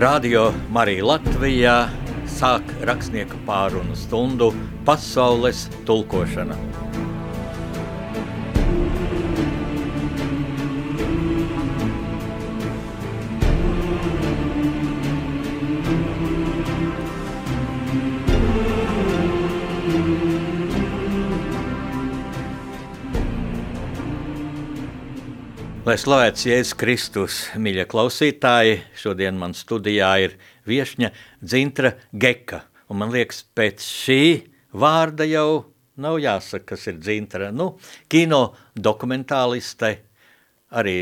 Radio Marija Latvijā sāk rakstnieku pārunu stundu pasaules tulkošana. Lai slavēts Jēzus Kristus, mīļie klausītāji, šodien man studijā ir viešņa Dzintra Geka. Un man liekas, pēc šī vārda jau nav jāsaka, kas ir Dzintra. Nu, kino dokumentāliste, arī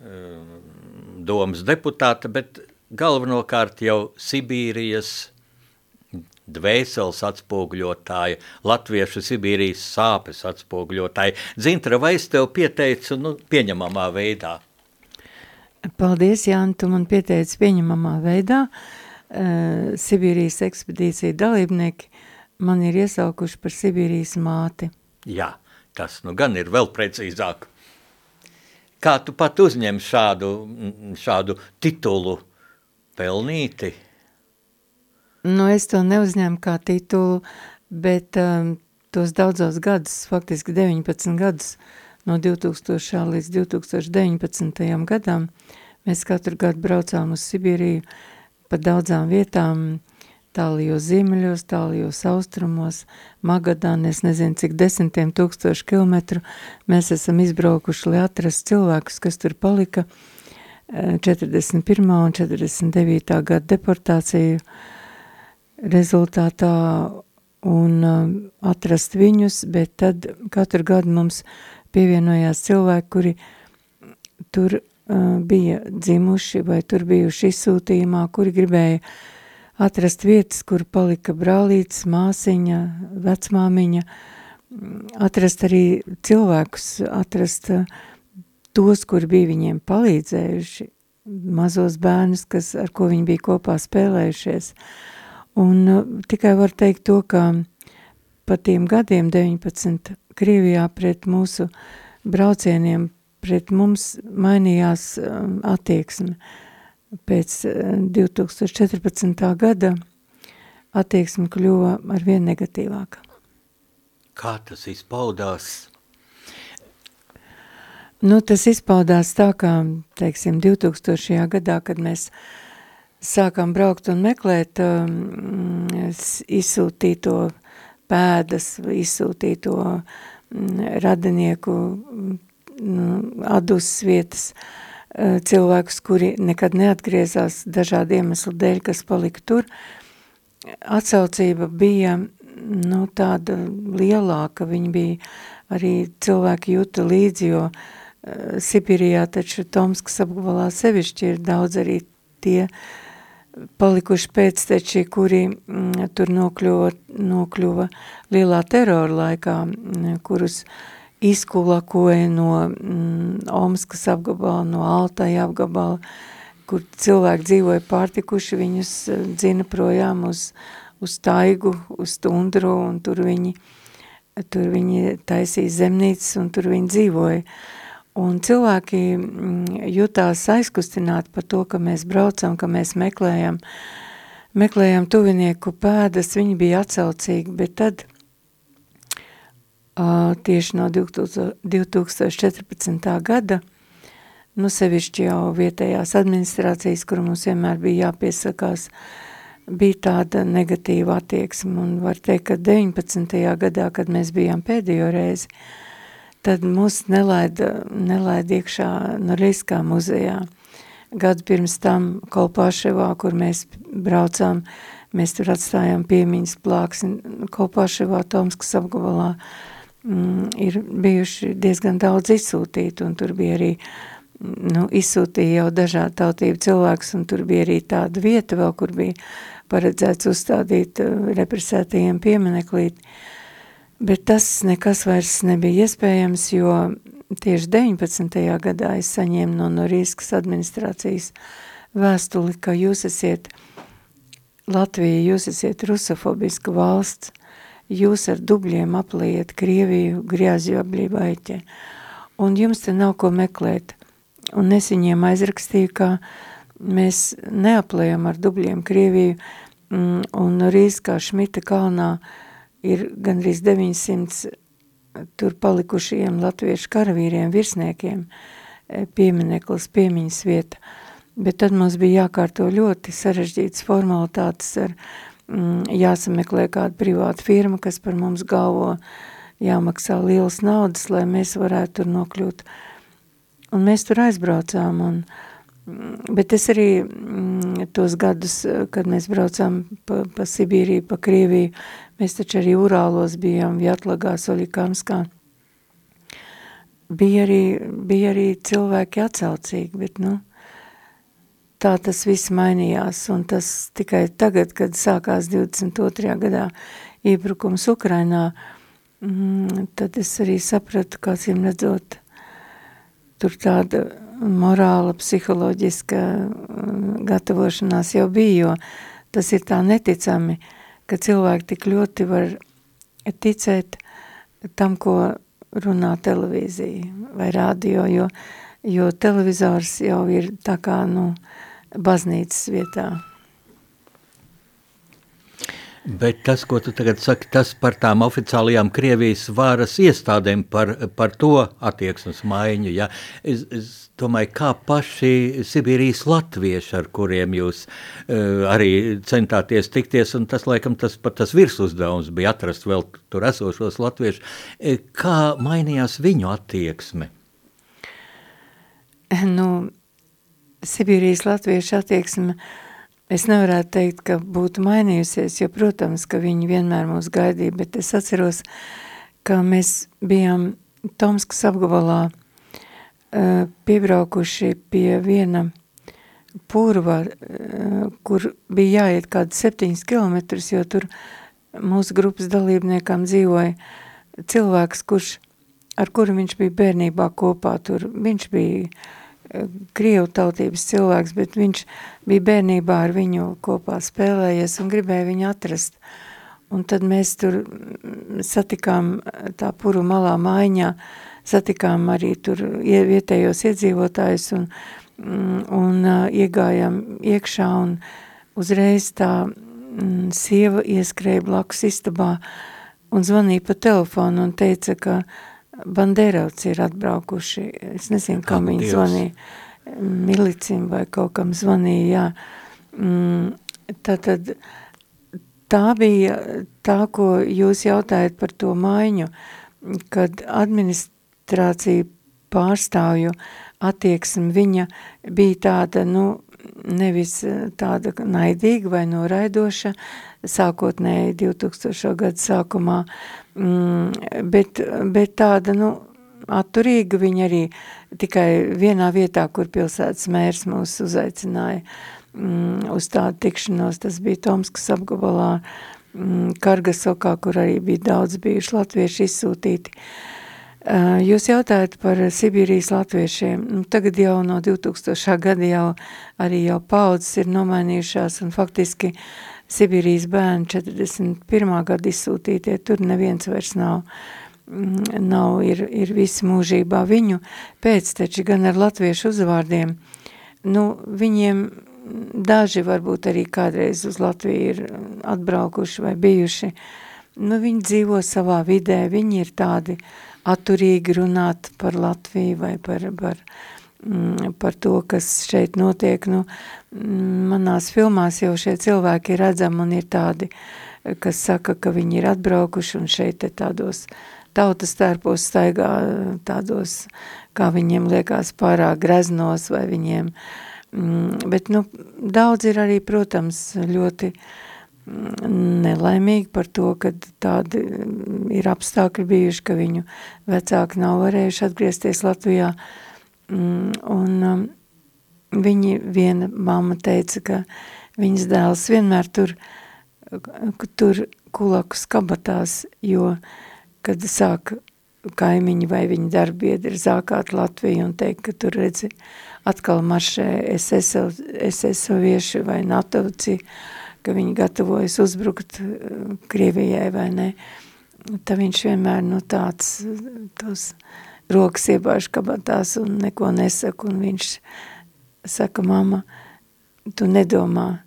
um, domas deputāte, bet galvenokārt jau Sibīrijas dvēseles atspoguļotāja, latviešu Sibīrijas sāpes atspoguļotāja. Zintra, vai es tev pieteicu nu, pieņemamā veidā? Paldies, Jāni, tu man pieteici pieņemamā veidā. Uh, Sibīrijas ekspedīcija dalībnieki man ir iesaukuši par Sibīrijas māti. Jā, tas nu gan ir vēl precīzāk. Kā tu pat uzņem šādu, šādu titulu pelnīti? Nu, es to neuzņēmu kā titulu, bet um, tos daudzos gadus, faktiski 19 gadus, no 2000. līdz 2019. gadam, mēs katru gadu braucām uz Sibīriju pa daudzām vietām, tālijos ziemeļos, tālijos austrumos, Magadan, es nezinu, cik desmitiem tūkstošu kilometru mēs esam izbraukuši, lai atrastu cilvēkus, kas tur palika 41. Eh, un 49. gada deportāciju rezultātā un um, atrast viņus, bet tad katru gadu mums pievienojās cilvēki, kuri tur uh, bija dzimuši vai tur bijuši izsūtījumā, kuri gribēja atrast vietas, kur palika brālītes, māsiņa, vecmāmiņa, atrast arī cilvēkus, atrast uh, tos, kuri bija viņiem palīdzējuši, mazos bērnus, kas, ar ko viņi bija kopā spēlējušies. Uh, Un uh, tikai var teikt to, ka pa tiem gadiem 19 Krievijā pret mūsu braucieniem, pret mums mainījās um, attieksme. Pēc 2014. Uh, gada attieksme kļuva arvien negatīvāka. Kā tas izpaudās? Nu, tas izpaudās tā, kā, teiksim, 2000. gadā, kad mēs uh, sākām braukt un meklēt um, izsūtīto pēdas, izsūtīto um, radinieku um, adus vietas uh, cilvēkus, kuri nekad neatgriezās dažādu iemeslu dēļ, kas palika tur. Atsaucība bija nu, tāda lielāka, viņi bija arī cilvēki jūta līdzi, jo uh, Sibirijā taču Tomskas apgabalā sevišķi ir daudz arī tie uh, palikuši pēcteči, kuri mm, tur nokļuva, nokļuva lielā terora laikā, mm, kurus izkulakoja no mm, Omskas apgabala, no Altaja apgabala, kur cilvēki dzīvoja pārtikuši, viņus eh, dzina projām uz, uz taigu, uz tundru, un tur viņi, tur viņi taisīja zemnīcas, un tur viņi dzīvoja. Un cilvēki mm, jutās aizkustināti par to, ka mēs braucam, ka mēs meklējam, meklējam tuvinieku pēdas, viņi bija atsaucīgi, bet tad uh, tieši no 2000, 2014. gada, nu sevišķi jau vietējās administrācijas, kur mums vienmēr bija jāpiesakās, bija tāda negatīva attieksme, un var teikt, ka 19. gadā, kad mēs bijām pēdējo reizi, uh, tad mūs nelaida, nelaida iekšā Noriskā muzejā. Gadu pirms tam Kolpāševā, kur mēs braucām, mēs tur atstājām piemiņas plāksni Kolpāševā, Tomskas apgabalā, mm, ir bijuši diezgan daudz izsūtīti, un tur bija arī, nu, izsūtīja jau dažādu tautību cilvēkus, un tur bija arī tāda vieta vēl, kur bija paredzēts uzstādīt uh, represētajiem piemeneklīt. Uh, Bet tas nekas vairs nebija iespējams, jo tieši 19. gadā es saņēmu no Norīskas administrācijas vēstuli, ka jūs esiet Latvija, jūs esiet rusofobiska valsts, jūs ar dubļiem apliet Krieviju, Griaziju ablībaiķe, un jums te nav ko meklēt. Un es viņiem aizrakstīju, ka mēs neaplējam ar dubļiem Krieviju, mm, un Rīskā Šmita kalnā ir gandrīz 900 tur palikušajiem latviešu karavīriem, virsniekiem, e, piemineklis, piemiņas vieta. Bet tad mums bija jākārto ļoti sarežģītas formalitātes ar mm, jāsameklē kāda privāta firma, kas par mums galvo jāmaksā lielas naudas, lai mēs varētu tur nokļūt. Un mēs tur aizbraucām, un, mm, bet es arī mm, tos gadus, kad mēs braucām pa, pa Sibīriju, pa Krieviju, mēs taču arī Urālos bijām, Vjatlagā, Soļikamskā. Bija arī, bija arī cilvēki atsaucīgi, bet, nu, tā tas viss mainījās, un tas tikai tagad, kad sākās 22. gadā iebrukums Ukrainā, mm, tad es arī sapratu, jums redzot, tur tāda morāla, psiholoģiska mm, gatavošanās jau bija, jo tas ir tā neticami, ka cilvēki tik ļoti var ticēt tam, ko runā televīzija vai radio, jo, jo televizors jau ir tā kā, nu, baznīcas vietā. Bet tas, ko tu tagad saki, tas par tām oficiālajām Krievijas varas iestādēm, par, par to attieksmes maiņu, ja? es, es domāju, kā paši Sibīrijas latvieši, ar kuriem jūs uh, arī centāties tikties, un tas, laikam, tas pat tas virsuzdevums bija atrast vēl tur esošos latviešu, e, kā mainījās viņu attieksme? Nu, Sibīrijas latviešu attieksme uh, Es nevarētu teikt, ka būtu mainījusies, jo, protams, ka viņi vienmēr mūs gaidīja, bet es atceros, ka mēs bijām Tomskas apgabalā uh, piebraukuši pie viena purva, uh, kur bija jāiet kādi septiņas kilometrus, jo tur mūsu grupas dalībniekam dzīvoja cilvēks, kurš, ar kuru viņš bija bērnībā kopā, tur viņš bija krievu tautības cilvēks, bet viņš bija bērnībā ar viņu kopā spēlējies un gribēja viņu atrast. Un tad mēs tur satikām tā puru malā maiņā, satikām arī tur vietējos iedzīvotājus un, mm, un iegājām iekšā un uzreiz tā mm, sieva ieskrēja blakus istabā un zvanīja pa telefonu un teica, ka Banderovci ir atbraukuši, es nezinu, kam viņi zvanīja, milicim vai kaut kam zvanīja, jā. Mm, tātad tā bija tā, ko jūs jautājat par to maiņu, kad administrācija pārstāvju attieksme viņa bija tāda, nu, nevis tāda naidīga vai noraidoša, sākotnēji 2000. gadu sākumā, mm, bet, bet tāda, nu, atturīga viņa arī tikai vienā vietā, kur pilsētas mērs mūs uzaicināja mm, uz tādu tikšanos, tas bija Tomskas apgabalā, mm, Kargasokā, kur arī bija daudz bijuši latvieši izsūtīti. Uh, jūs jautājat par Sibīrijas latviešiem. Nu, tagad jau no 2000. gada jau arī jau paudzes ir nomainījušās un faktiski uh, Sibīrijas bērni 41. gada izsūtītie, tur neviens vairs nav, mm, nav ir, ir visi mūžībā viņu pēcteči, gan ar latviešu uzvārdiem. Nu, viņiem daži varbūt arī kādreiz uz Latviju ir atbraukuši vai bijuši. Nu, viņi dzīvo savā vidē, viņi ir tādi atturīgi runāt par Latviju vai par, par, Mm, par to, kas šeit notiek. Nu, mm, manās filmās jau šie cilvēki ir redzami un ir tādi, kas saka, ka viņi ir atbraukuši un šeit tādos tautas tērpos staigā tādos, kā viņiem liekas, pārāk greznos vai viņiem, mm, bet, nu, daudz ir arī, protams, ļoti nelaimīgi par to, ka tādi ir apstākļi bijuši, ka viņu vecāki nav varējuši atgriezties Latvijā, Mm, un um, viņi, viena mamma teica, ka viņas dēls vienmēr tur, tur kulakus kabatās, jo, kad sāk kaimiņi vai viņa darbiedri zākāt Latviju un teikt, ka tur redzi atkal maršē SS-ovieši vai natovci, ka viņi gatavojas uzbrukt uh, Krievijai vai ne, tad viņš vienmēr, nu, tāds, tos, uh, rokas iebāž kabatās un neko nesaka, un viņš saka, mama, tu nedomā,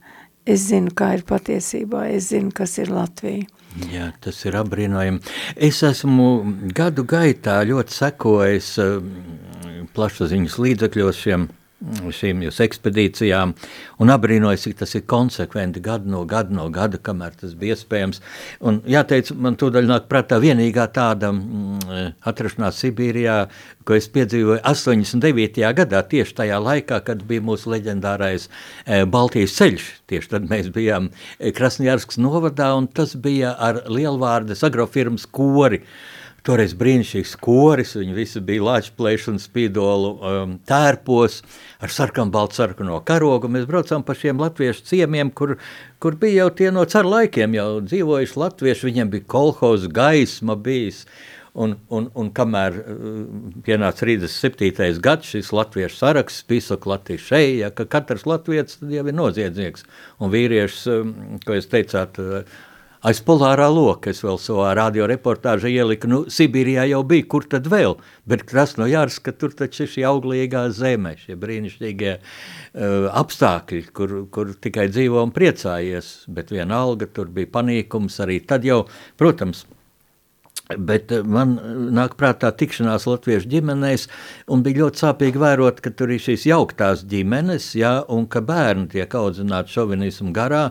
es zinu, kā ir patiesībā, es zinu, kas ir Latvija. Jā, tas ir apbrīnojami. Es esmu gadu gaitā ļoti sekojis plašsaziņas līdzekļos šiem šīm jūsu ekspedīcijām un apbrīnojas, cik tas ir konsekventi gadu no gada no gada, kamēr tas bija iespējams. Un jāteic, man tūdaļ nāk prātā vienīgā tāda mm, atrašanās Sibīrijā, ko es piedzīvoju 89. gadā, tieši tajā laikā, kad bija mūsu leģendārais e, Baltijas ceļš. Tieši tad mēs bijām Krasnjārskas novadā, un tas bija ar lielvārdes agrofirmas kori. Toreiz brīnišķīgs koris, viņi visi bija lāčplēši un spīdolu um, tērpos ar sarkanu baltu sarkano karogu. Mēs braucām pa šiem latviešu ciemiem, kur, kur bija jau tie no caru laikiem jau dzīvojuši latvieši, viņiem bija kolhoz gaisma bijis. Un, un, un kamēr uh, pienāca 37. gads, šis latviešu saraksts, Pisoka Latvijas šeja, ka katrs latvietis jau ir noziedznieks. Un vīrieši, um, ko jūs teicāt, uh, aiz polārā loka. Es vēl savā radioreportāžā ieliku, nu, Sibīrijā jau bija, kur tad vēl? Bet Krasnojārska, tur taču ir šī auglīgā zeme, šie brīnišķīgie uh, apstākļi, kur, kur tikai dzīvo un priecājies, bet vienalga tur bija panīkums arī tad jau, protams, Bet man nāk prātā tikšanās latviešu ģimenēs, un bija ļoti sāpīgi vērot, ka tur ir šīs jauktās ģimenes, ja, un ka bērni tiek audzināti šovinismu garā,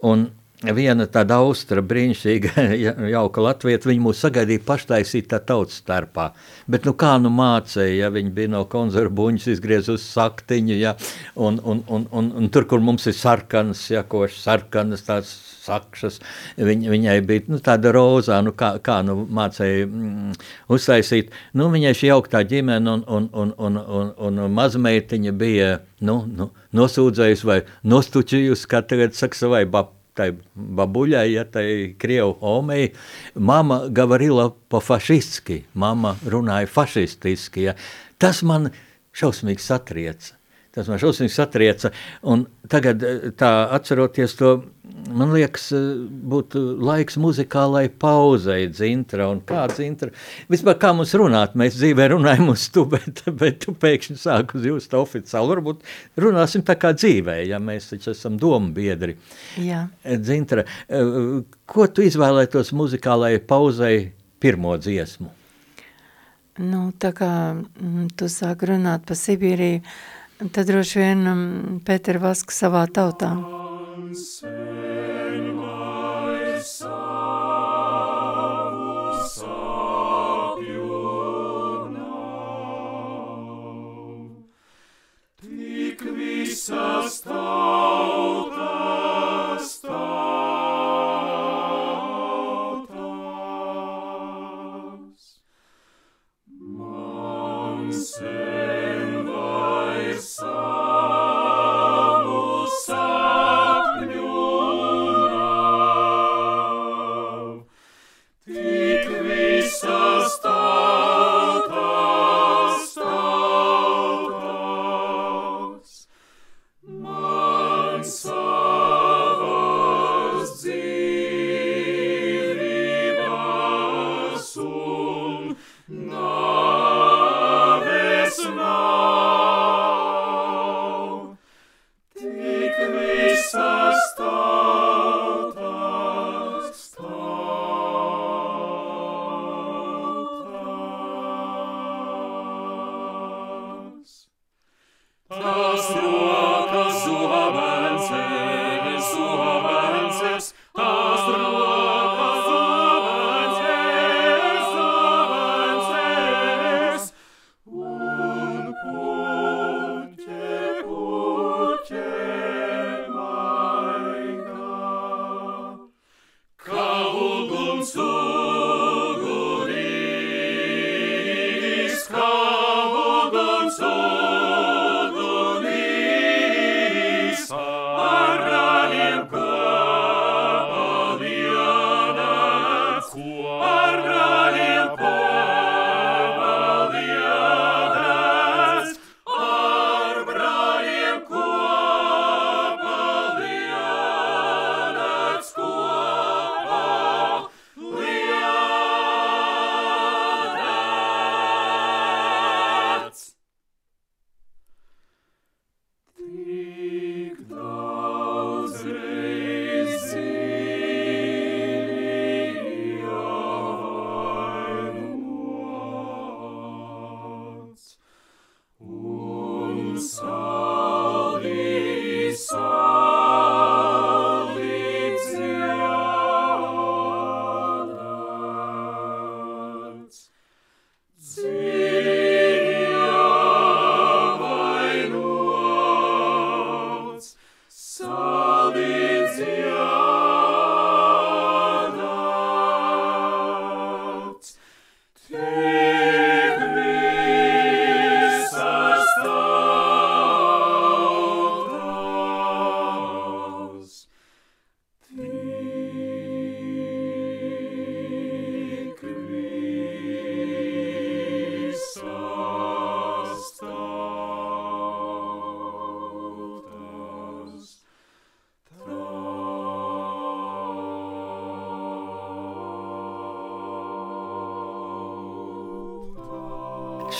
un viena tāda austra brīnišķīga, jauka latvieta, viņi mūs sagaidīja paštaisītā tautas starpā. Bet nu kā nu mācēja, ja viņi bija no konzervuņas izgriez uz saktiņu, ja, un, un, un, un, un tur, kur mums ir sarkanas, ja, koši sarkanas, tās sakšas, viņ, viņai bija nu, tāda rozā, nu kā, kā nu mācēja mm, uztaisīt. Nu, viņai šī jauktā ģimene un, un, un, un, un, un mazmeitiņa bija, nu, nu nosūdzējusi vai nostučījusi, kā tagad saka savai bapai tai babuļai, ja tai krievu omei, mama gavarila pa fašistiski, mama runāja fašistiski, ja. Tas man šausmīgi satrieca. Tas man šausmīgi satrieca, un tagad tā atceroties to man liekas, eh, būtu laiks muzikālai pauzei, dzintra un kā dzintra. Vispār kā mums runāt, mēs dzīvē runājam uz tu, bet, bet tu pēkšņi sāk uz jūs tā oficiāli. Varbūt runāsim tā kā dzīvē, ja mēs taču esam domu biedri. Jā. Eh, dzintra, eh, ko tu izvēlētos muzikālai pauzei pirmo dziesmu? Nu, tā kā mm, tu sāk runāt pa Sibīriju, tad droši vien mm, Pēter Vaska savā tautā. visas tautas, Tas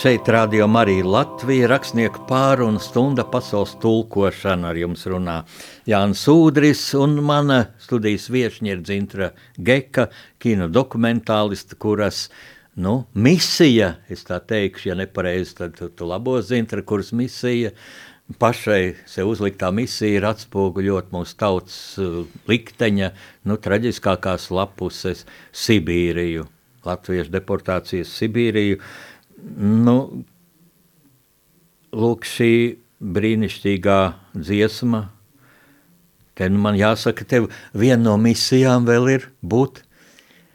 Šeit radio Marija Latvija rakstnieku pārunu stunda pasaules tulkošana ar jums runā Jānis Ūdris un mana studijas viešņa ir Dzintra Geka, kino dokumentālista, kuras nu, misija, es tā teikšu, ja nepareizi, tad tu, tu labo Dzintra, kuras misija pašai sev uzliktā misija ir atspoguļot mūsu tautas uh, likteņa, nu, traģiskākās lapuses Sibīriju, latviešu deportācijas Sibīriju, Nu, lūk, šī brīnišķīgā dziesma, te nu man jāsaka, tev viena no misijām vēl ir būt,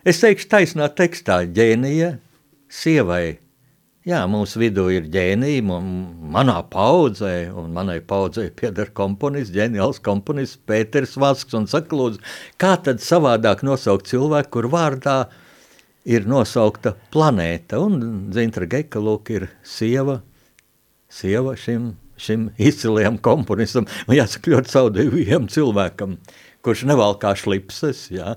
es teikšu taisnā tekstā, ģēnija sievai. Jā, mūsu vidū ir ģēnija, manā paudzē, un manai paudzē pieder komponists, ģeniāls komponists Pēters Vasks, un saka, lūdzu, kā tad savādāk nosaukt cilvēku, kur vārdā uh, ir nosaukta planēta, un Zintra Geka, lūk, ir sieva, sieva šim, šim izcilajam komponistam, jāsaka ļoti saudējumiem cilvēkam, kurš nevalkā šlipses, jā,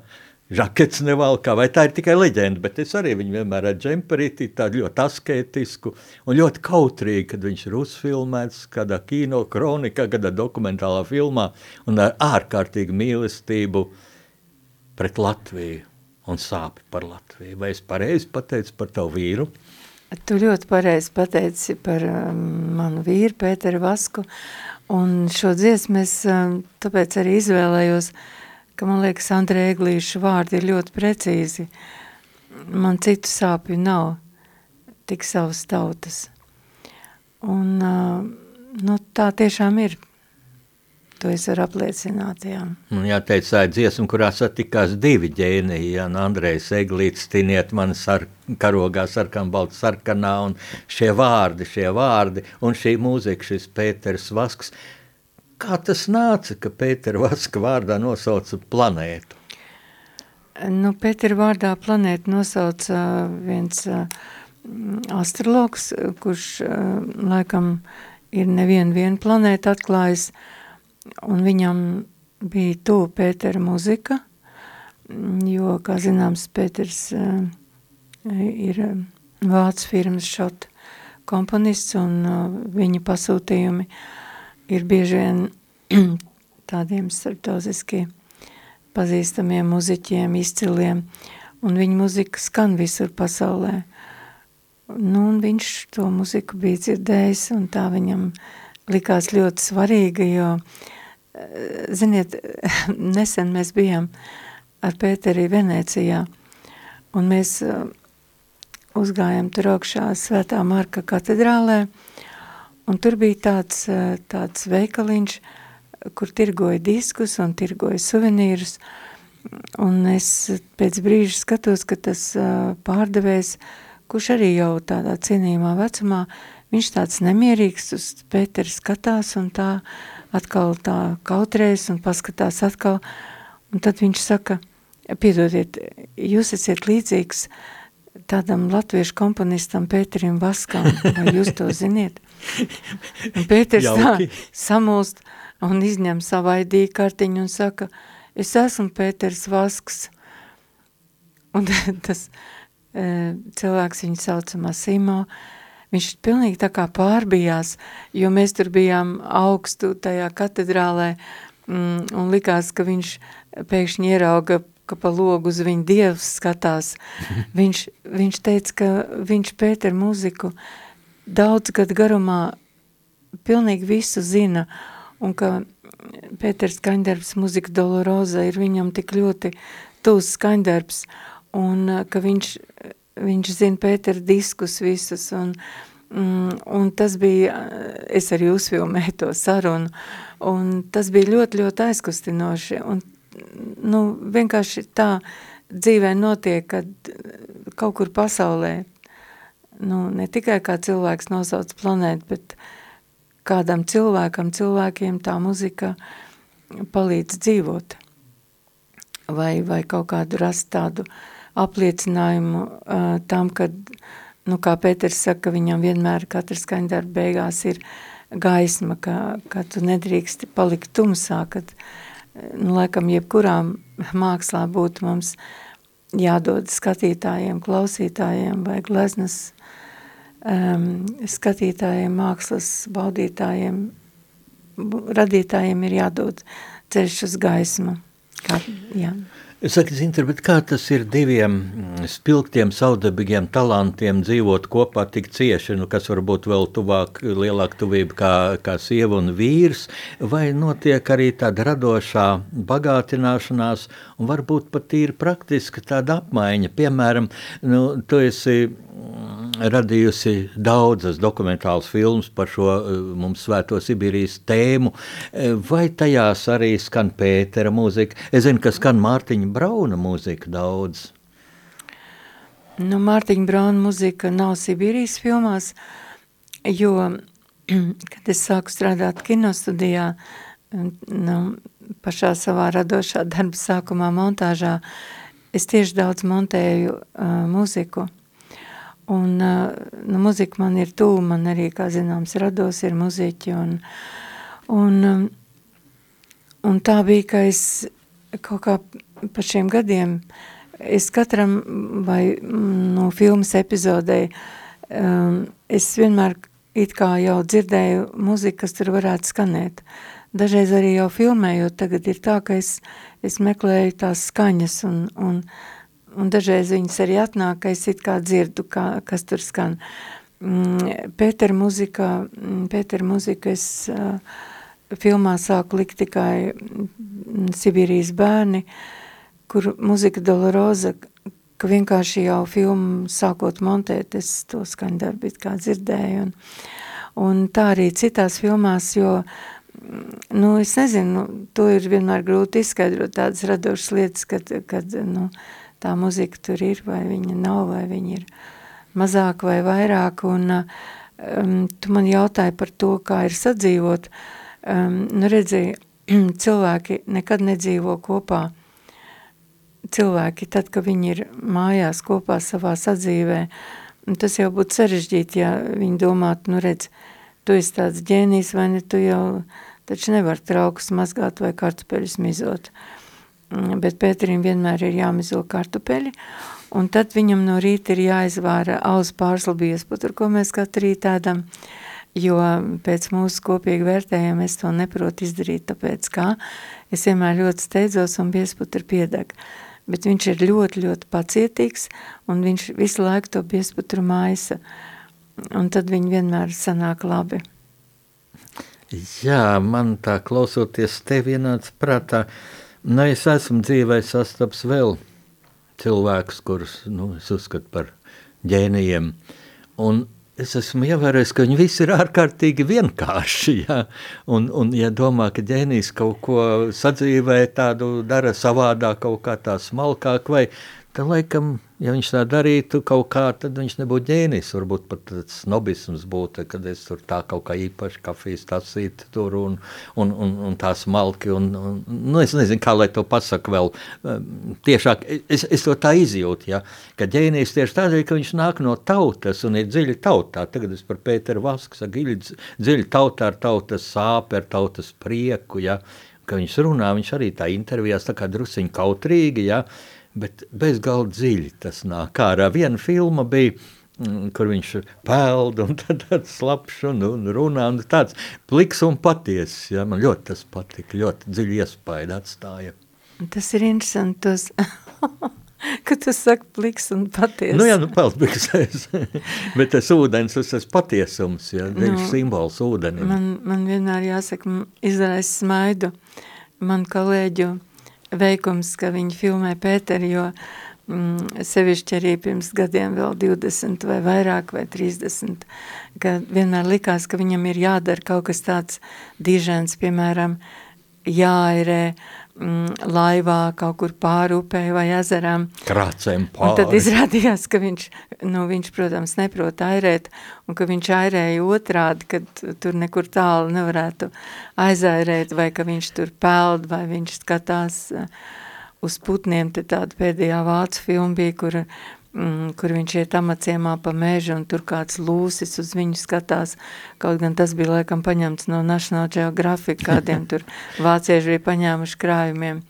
žakets nevalkā, vai tā ir tikai leģenda, bet es arī viņu vienmēr ar džemperīti tādu ļoti asketisku un ļoti kautrīgi, kad viņš ir uzfilmēts kādā kino kronikā, kādā dokumentālā filmā un ar ārkārtīgu mīlestību pret Latviju un sāpi par Latviju. Vai es pareizi pateicu par tavu vīru? Tu ļoti pareizi pateici par um, manu vīru, Pēteru Vasku, un šo dziesmu es um, tāpēc arī izvēlējos, ka man liekas, Andrē Eglīša vārdi ir ļoti precīzi. Man citu sāpju nav, tik savas tautas. Un, uh, nu, tā tiešām ir To es varu apliecināt, jā. Un jāteic, tā ir dziesma, kurā satikās divi ģēniji, jā, Andrejs Eglīts, tiniet man sar, karogā sarkan balta sarkanā, un šie vārdi, šie vārdi, un šī mūzika, šis Pēters Vasks. Kā tas nāca, ka Pētera Vaska vārdā nosauca planētu? Nu, Pētera vārdā planētu nosauca viens uh, astrologs, kurš uh, laikam ir nevienu vienu planētu atklājis, uh, un viņam bija tuvu Pētera muzika, jo, kā zināms, Pēters uh, ir eh, vācu firmas šot komponists, un uh, viņa pasūtījumi ir bieži vien tādiem starptautiski pazīstamiem muziķiem, izciliem, un viņa muzika skan visur pasaulē. Nu, un viņš to muziku bija dzirdējis, un tā viņam likās ļoti svarīga, jo uh, Ziniet, nesen mēs bijām ar Pēteri Venecijā, un mēs uh, uzgājām tur augšā Svētā Marka katedrālē, un tur bija tāds, uh, tāds veikaliņš, kur tirgoja diskus un tirgoja suvenīrus, un es pēc brīža skatos, ka tas uh, pārdevējs, kurš arī jau tādā cienījumā vecumā, viņš tāds nemierīgs uz Pēteri skatās un tā atkal tā kautrēs un paskatās atkal, un tad viņš saka, piedodiet, jūs esat līdzīgs tādam latviešu komponistam Pēterim Vaskam, vai jūs to ziniet? Un Pēters tā samulst un izņem savu ID kartiņu un saka, es esmu Pēters Vasks. Un tas e, cilvēks viņu saucamā Simo, Viņš pilnīgi tā kā pārbijās, jo mēs tur bijām augstu tajā katedrālē mm, un likās, ka viņš pēkšņi ierauga, ka pa logu uz viņu dievs skatās. viņš, viņš teica, ka viņš Pēter muziku daudz gadu garumā pilnīgi visu zina un ka Pēters skaņdarbs muzika Doloroza ir viņam tik ļoti tūs skaņdarbs un ka viņš viņš zina Pētera diskus visus, un, mm, un tas bija, es arī uzfilmēju to sarunu, un tas bija ļoti, ļoti aizkustinoši, un nu, vienkārši tā dzīvē notiek, kad kaut kur pasaulē, nu, ne tikai kā cilvēks nosauc planētu, bet kādam cilvēkam, cilvēkiem tā muzika palīdz dzīvot, vai, vai kaut kādu rast tādu uh, apliecinājumu uh, tam, ka, nu, kā Pēters saka, viņam vienmēr katrs skaņdarba beigās ir gaisma, ka, ka tu nedrīksti palikt tumsā, kad, nu, laikam, jebkurām mākslā būtu mums jādod skatītājiem, klausītājiem vai gleznas um, skatītājiem, mākslas baudītājiem, radītājiem ir jādod ceļš uz gaismu. Kā, jā. Saka, Zintra, bet kā tas ir diviem spilgtiem, saudabīgiem talantiem dzīvot kopā tik cieši, nu, kas varbūt vēl tuvāk, lielāka tuvība kā, kā sieva un vīrs, vai notiek arī tāda radošā bagātināšanās un varbūt pat ir praktiska tāda apmaiņa. Piemēram, nu, tu esi radījusi daudzas dokumentālas filmas par šo eh, mums svēto Sibīrijas tēmu. Eh, vai tajās arī skan Pētera mūzika? Es zinu, ka skan Mārtiņa Brauna mūzika daudz. Nu, Mārtiņa Brauna mūzika nav Sibīrijas filmās, jo, kad es sāku strādāt kinostudijā, nu, pašā savā radošā darba sākumā montāžā, es tieši daudz montēju uh, mūziku. Un nu, muzika man ir tuvu, man arī, kā zināms, rados ir muziķi. Un, un, un tā bija, ka es kaut kā pa šiem gadiem, es katram vai no filmas epizodei, um, es vienmēr it kā jau dzirdēju muziku, kas tur varētu skanēt. Dažreiz arī jau filmējot, tagad ir tā, ka es, es meklēju tās skaņas un, un un dažreiz viņas arī atnāk, ka es it kā dzirdu, kā, kas tur skan. Mm, Pētera muzika, mm, Pētera muzika es uh, filmā sāku likt tikai mm, Sibīrijas bērni, kur muzika Doloroza, ka vienkārši jau filmu sākot montēt, es to skaņdarbu it kā dzirdēju. Un, un tā arī citās filmās, jo nu, es nezinu, to ir vienmēr grūti izskaidrot tādas radošas lietas, kad, kad nu, uh, tā muzika tur ir, vai viņa nav, vai viņa ir mazāk vai vairāk, un um, tu man jautāji par to, kā ir sadzīvot, um, nu redzi, cilvēki nekad nedzīvo kopā, cilvēki tad, kad viņi ir mājās kopā savā sadzīvē, tas jau būtu sarežģīti, ja viņi domātu, nu redz, tu esi tāds ģēnijs, vai ne, tu jau taču nevar traukus mazgāt vai kartupeļus mizot. Uh, bet Pēterim vienmēr ir jāmizo kartupeļi, un tad viņam no rīta ir jāizvāra auz pārslabījies patur, ko mēs katru rīt ēdam, jo pēc mūsu kopīga vērtējuma es to neprotu izdarīt, tāpēc kā es vienmēr ļoti steidzos un biesputru piedeg. Bet viņš ir ļoti, ļoti pacietīgs, un viņš visu laiku to biesputru maisa, un tad viņi vienmēr sanāk labi. Jā, man tā klausoties tev ienāca prātā, uh, Nu, es esmu dzīvē sastaps vēl cilvēkus, kurus nu, es uzskatu par ģēnijiem. Un es esmu ievērojis, ka viņi visi ir ārkārtīgi vienkārši. Ja? Un, un, ja domā, ka ģēnijs kaut ko sadzīvē, tādu dara savādāk, kaut kā tā smalkāk, vai tad laikam ja viņš tā darītu kaut kā, tad viņš nebūtu ģēnis. Varbūt pat snobisms būtu, kad es tur tā kaut kā īpaši kafijas tasītu tur un, un, un, un tā smalki. Un, un, nu, es nezinu, kā lai to pasaka vēl um, tiešāk. Es, es to tā izjūtu, ja, ka ģēnijs tieši tādēļ, ka viņš nāk no tautas un ir dziļi tautā. Tagad es par Pēteru Vasku saku, dziļi, dziļi tautā ar tautas sāpi, ar tautas prieku, ja, ka viņš runā, viņš arī tā intervijās tā kā drusiņ kautrīgi, ja, bet bezgalīgi dziļi tas nāk ārā. Viena filma bija, mm, kur viņš peld un tad tāds slapš un, un runā un tāds pliks un patiesas. Ja? Man ļoti tas patika, ļoti dziļi iespaidu atstāja. Tas ir interesanti, tos, ka tu saki pliks un patiesas. Nu jā, nu peld pliksēs, bet tas ūdens, tas tas patiesums, ja? viņš nu, simbols ūdenim. Man, man vienmēr jāsaka, izraisa smaidu man kolēģu, veikums, ka viņi filmē Pēteri, jo mm, sevišķi arī pirms gadiem vēl 20 vai vairāk vai 30, ka vienmēr likās, ka viņam ir jādara kaut kas tāds dižens, piemēram, jāirē, mm, laivā kaut kur pāri upē vai ezerām. Krācēm pāri. Un tad izrādījās, ka viņš, nu, viņš, protams, neprot airēt, un ka viņš airēja otrādi, kad tur nekur tālu nevarētu aizairēt, vai ka viņš tur peld, vai viņš skatās uh, uz putniem, te tāda pēdējā vācu filma bija, kur kur viņš iet amaciemā pa mežu un tur kāds lūsis uz viņu skatās, kaut gan tas bija laikam paņemts no National Geographic, kādiem tur vācieši bija paņēmuši krājumiem.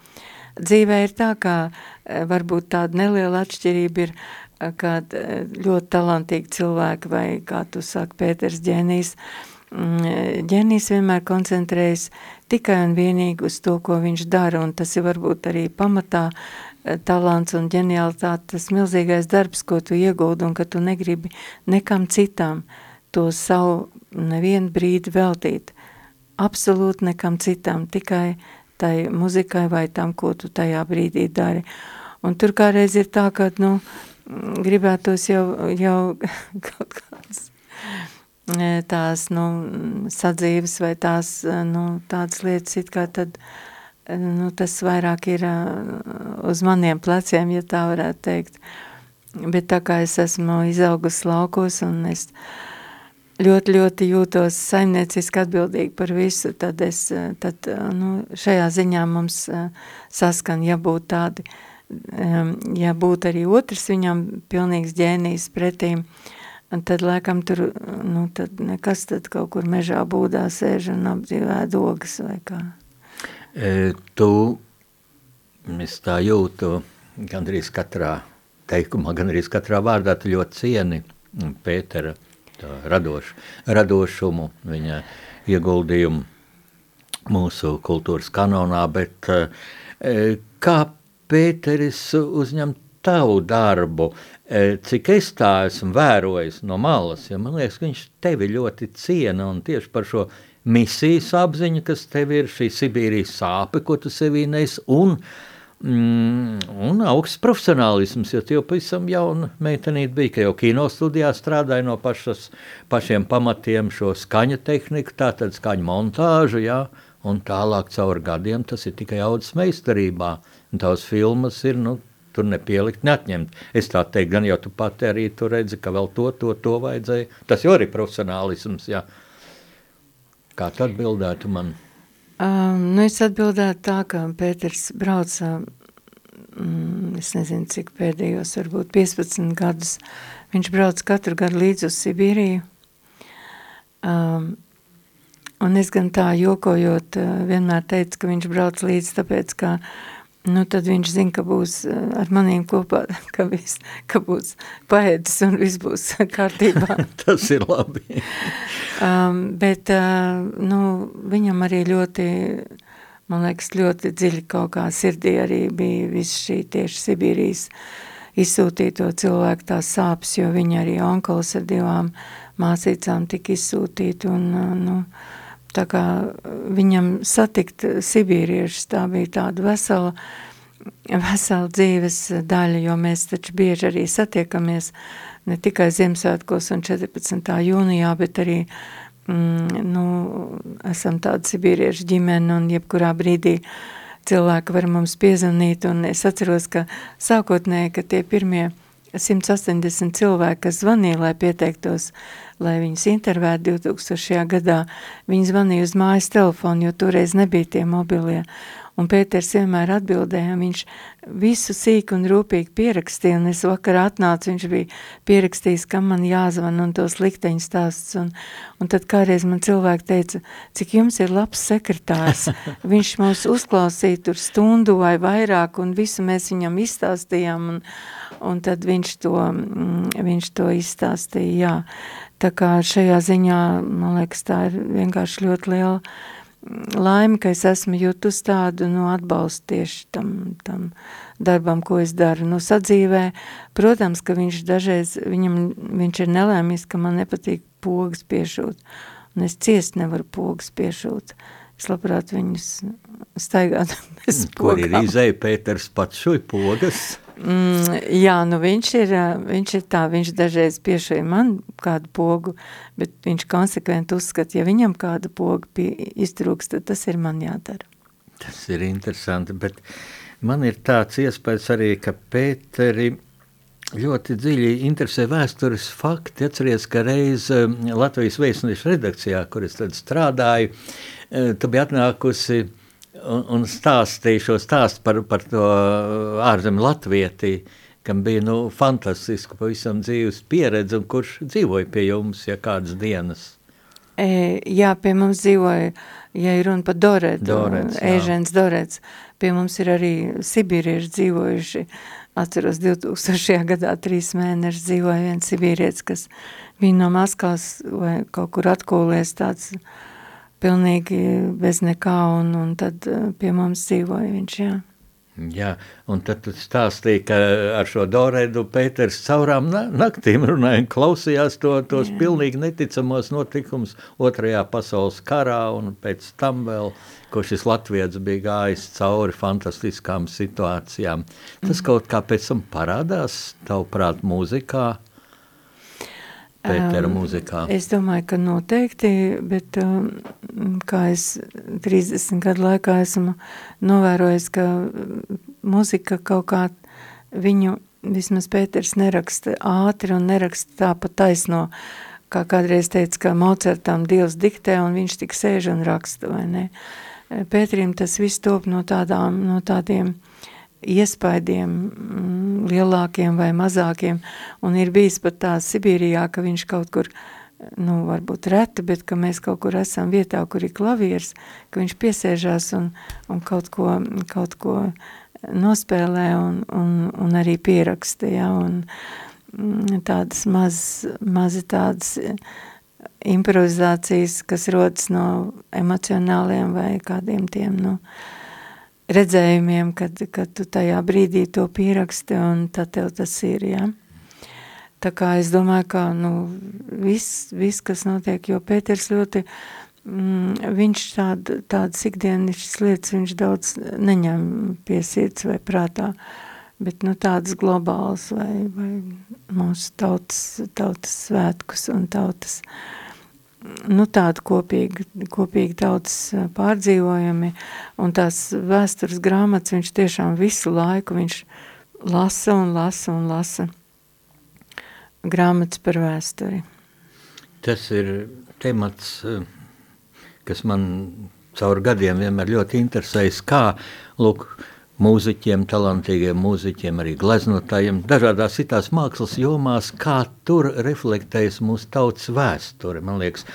Dzīvē ir tā, ka e, varbūt tāda neliela atšķirība ir kad ļoti talantīgi cilvēki, vai kā tu saki, Pēters ģēnijs, mm, ģēnijs vienmēr koncentrējas tikai un vienīgi uz to, ko viņš dara, un tas ir varbūt arī pamatā talants un ģenialitāte, tas milzīgais darbs, ko tu ieguldi, un ka tu negribi nekam citam to savu nevienu brīdi veltīt. Absolūti nekam citam, tikai tai muzikai vai tam, ko tu tajā brīdī dari. Un tur kādreiz ir tā, ka, nu, gribētos jau, jau kaut kāds e, tās, nu, sadzīves vai tās, e, nu, tādas lietas it kā tad, e, nu, tas vairāk ir uz maniem pleciem, ja tā varētu teikt. Bet tā kā es esmu izaugus laukos un es, ļoti, ļoti jūtos saimnieciski atbildīgi par visu, tad es, tad, nu, šajā ziņā mums saskan, ja būtu tādi, ja būtu arī otrs viņam pilnīgs ģēnijs pretīm, tad laikam tur, nu, tad nekas tad kaut kur mežā būdā sēž un apdzīvē dogas vai kā. E, tu, es tā jūtu, gandrīz katrā teikumā, gandrīz katrā vārdā tu ļoti cieni Pētera radoš, radošumu, viņa ieguldījumu mūsu kultūras kanonā, bet e, kā Pēteris uzņem tavu darbu, e, cik es tā esmu vērojis no malas, ja man liekas, ka viņš tevi ļoti ciena un tieši par šo misijas apziņu, kas tev ir šī Sibīrijas sāpe, ko tu sevī nes, un Mm, un augsts profesionālisms, jo tie jau pavisam jauna meitenīte bija, ka jau kino studijā strādāja no pašas, pašiem pamatiem šo skaņa tehniku, tātad skaņa montāžu, jā, un tālāk caur gadiem tas ir tikai audzes meistarībā, un tavas filmas ir, nu, tur nepielikt, neatņemt. Es tā teiktu, gan jau tu pati arī tu redzi, ka vēl to, to, to vajadzēja. Tas jau arī profesionālisms, jā. Kā tu atbildētu man? Um, nu es atbildētu tā, ka Pēters brauca, mm, es nezinu, cik pēdējos, varbūt 15 gadus, viņš brauc katru gadu līdz uz Sibīriju. Um, un es gan tā jokojot vienmēr teicu, ka viņš brauc līdz, tāpēc, ka nu tad viņš zina, ka būs eh, ar maniem kopā, ka, viss, ka būs paēdis un viss būs kārtībā. Tas ir labi. um, bet, uh, nu, viņam arī ļoti, man liekas, ļoti dziļi kaut kā sirdī arī bija viss šī tieši Sibīrijas izsūtīto cilvēku tās sāpes, jo viņa arī onkols ar divām māsīcām tika izsūtīti un, uh, nu, Tā kā viņam satikt sibīriešus, tā bija tāda vesela, vesela dzīves daļa, jo mēs taču bieži arī satiekamies ne tikai Ziemassvētkos un 14. jūnijā, bet arī mm, nu, esam tāda sibīriešu ģimene un jebkurā brīdī cilvēki var mums piezvanīt, un es atceros, ka sākotnēji, ka tie pirmie 180 cilvēki, kas zvanīja, lai pieteiktos, lai viņus intervētu 2000. gadā, viņi zvanīja uz mājas telefonu, jo toreiz nebija tie mobilie. Un Pēters vienmēr atbildēja, viņš visu sīk un rūpīgi pierakstīja, un es vakar atnācu, viņš bija pierakstījis, kam man jāzvan un tos likteņu stāsts, un, un tad kādreiz man cilvēki teica, cik jums ir labs sekretārs, viņš mūs uzklausīja tur stundu vai vairāk, un visu mēs viņam izstāstījām, un, un tad viņš to, mm, viņš to izstāstīja, jā. Tā kā šajā ziņā, man liekas, tā ir vienkārši ļoti liela mm, laime, ka es esmu jutus tādu nu, atbalstu tieši tam, tam darbam, ko es daru. Nu, sadzīvē, protams, ka viņš dažreiz, viņam, viņš ir nelēmīgs, ka man nepatīk pogas piešūt, un es ciest nevaru pogas piešūt. Es labprāt viņus staigātu bez pogām. Kur ir izēja Pēters pats šuj pogas? Mm, jā, nu viņš ir, viņš ir tā, viņš dažreiz piešoja man kādu pogu, bet viņš konsekventi uzskata, ja viņam kāda poga iztrūks, tad tas ir man jādara. Tas ir interesanti, bet man ir tāds iespējas arī, ka Pēteri ļoti dziļi interesē vēstures fakti. Atceries, ka reiz Latvijas vēstniešu redakcijā, kur es tad strādāju, tu biji atnākusi un, un stāstīju šo stāstu par, par to ārzemju latvieti, kam bija nu, fantastiska pavisam dzīves pieredze, un kurš dzīvoja pie jums, ja kādas dienas? E, jā, pie mums dzīvoja, ja ir runa par Doretu, Dorets, Ēžens Dorets, pie mums ir arī sibirieši dzīvojuši, atceros 2000. gadā trīs mēnešus dzīvoja viens sibīrietis, kas bija no Maskavas vai kaut kur atkūlies tāds pilnīgi bez nekā, un, un tad pie mums dzīvoja viņš, jā. Jā, un tad tu stāstīji, ka ar šo Doredu Pēters caurām naktīm runāja un klausījās to, tos Jā. pilnīgi neticamos notikumus otrajā pasaules karā un pēc tam vēl, ko šis latviets bija gājis cauri fantastiskām situācijām. Tas mm. kaut kā pēc tam parādās, tavuprāt, mūzikā? Pētera um, mūzikā? Es domāju, ka noteikti, bet um, kā es 30 gadu laikā esmu novērojis, ka mūzika kaut kā viņu, vismaz Pēters neraksta ātri un neraksta tā pa taisno, kā kādreiz teica, ka Mocertam Dievs diktē un viņš tik sēž un raksta, vai ne? Pēterim tas viss top no tādām, no tādiem uh, iespaidiem mm, lielākiem vai mazākiem, un ir bijis pat tā Sibīrijā, ka viņš kaut kur, nu, varbūt reti, bet ka mēs kaut kur esam vietā, kur ir klavieris, ka viņš piesēžās un, un kaut, ko, kaut ko nospēlē un, un, un arī pieraksta, ja, un mm, tādas maz, mazi tādas improvizācijas, kas rodas no emocionāliem vai kādiem tiem, nu, uh, redzējumiem, kad, kad tu tajā brīdī to pieraksti un tad tev tas ir, ja. Tā kā es domāju, ka, nu, viss, vis, kas notiek, jo Pēters ļoti, mm, viņš tād, tādas ikdienišas lietas, viņš daudz neņem pie sirds vai prātā, bet, nu, tādas globālas vai, vai mūsu tautas, tautas svētkus un tautas, uh, nu, tādu kopīgu, kopīgi tautas pārdzīvojumi, un tās vēstures grāmatas viņš tiešām visu laiku, viņš lasa un lasa un lasa grāmatas par vēsturi. Tas ir temats, kas man caur gadiem vienmēr ļoti interesējas, kā, lūk, mūziķiem, talantīgiem mūziķiem, arī gleznotājiem, dažādās citās mākslas jomās, kā tur reflektējas mūsu tautas vēsture. Man liekas,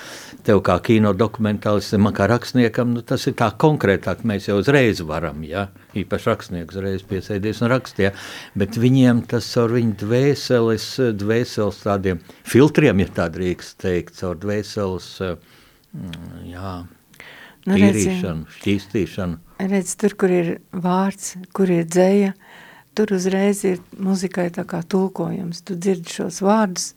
tev kā kino dokumentālistam, man kā rakstniekam, nu, tas ir tā konkrētāk, mēs jau uzreiz varam, ja? īpaši rakstnieks uzreiz piesēdies un rakstīja, bet viņiem tas caur viņu dvēseles, dvēseles tādiem filtriem, ja tā drīkst teikt, caur dvēseles, mm, jā, nu, tīrīšanu, šķīstīšanu redz, tur, kur ir vārds, kur ir dzēja, tur uzreiz ir muzikai tā kā tulkojums. Tu dzirdi šos vārdus,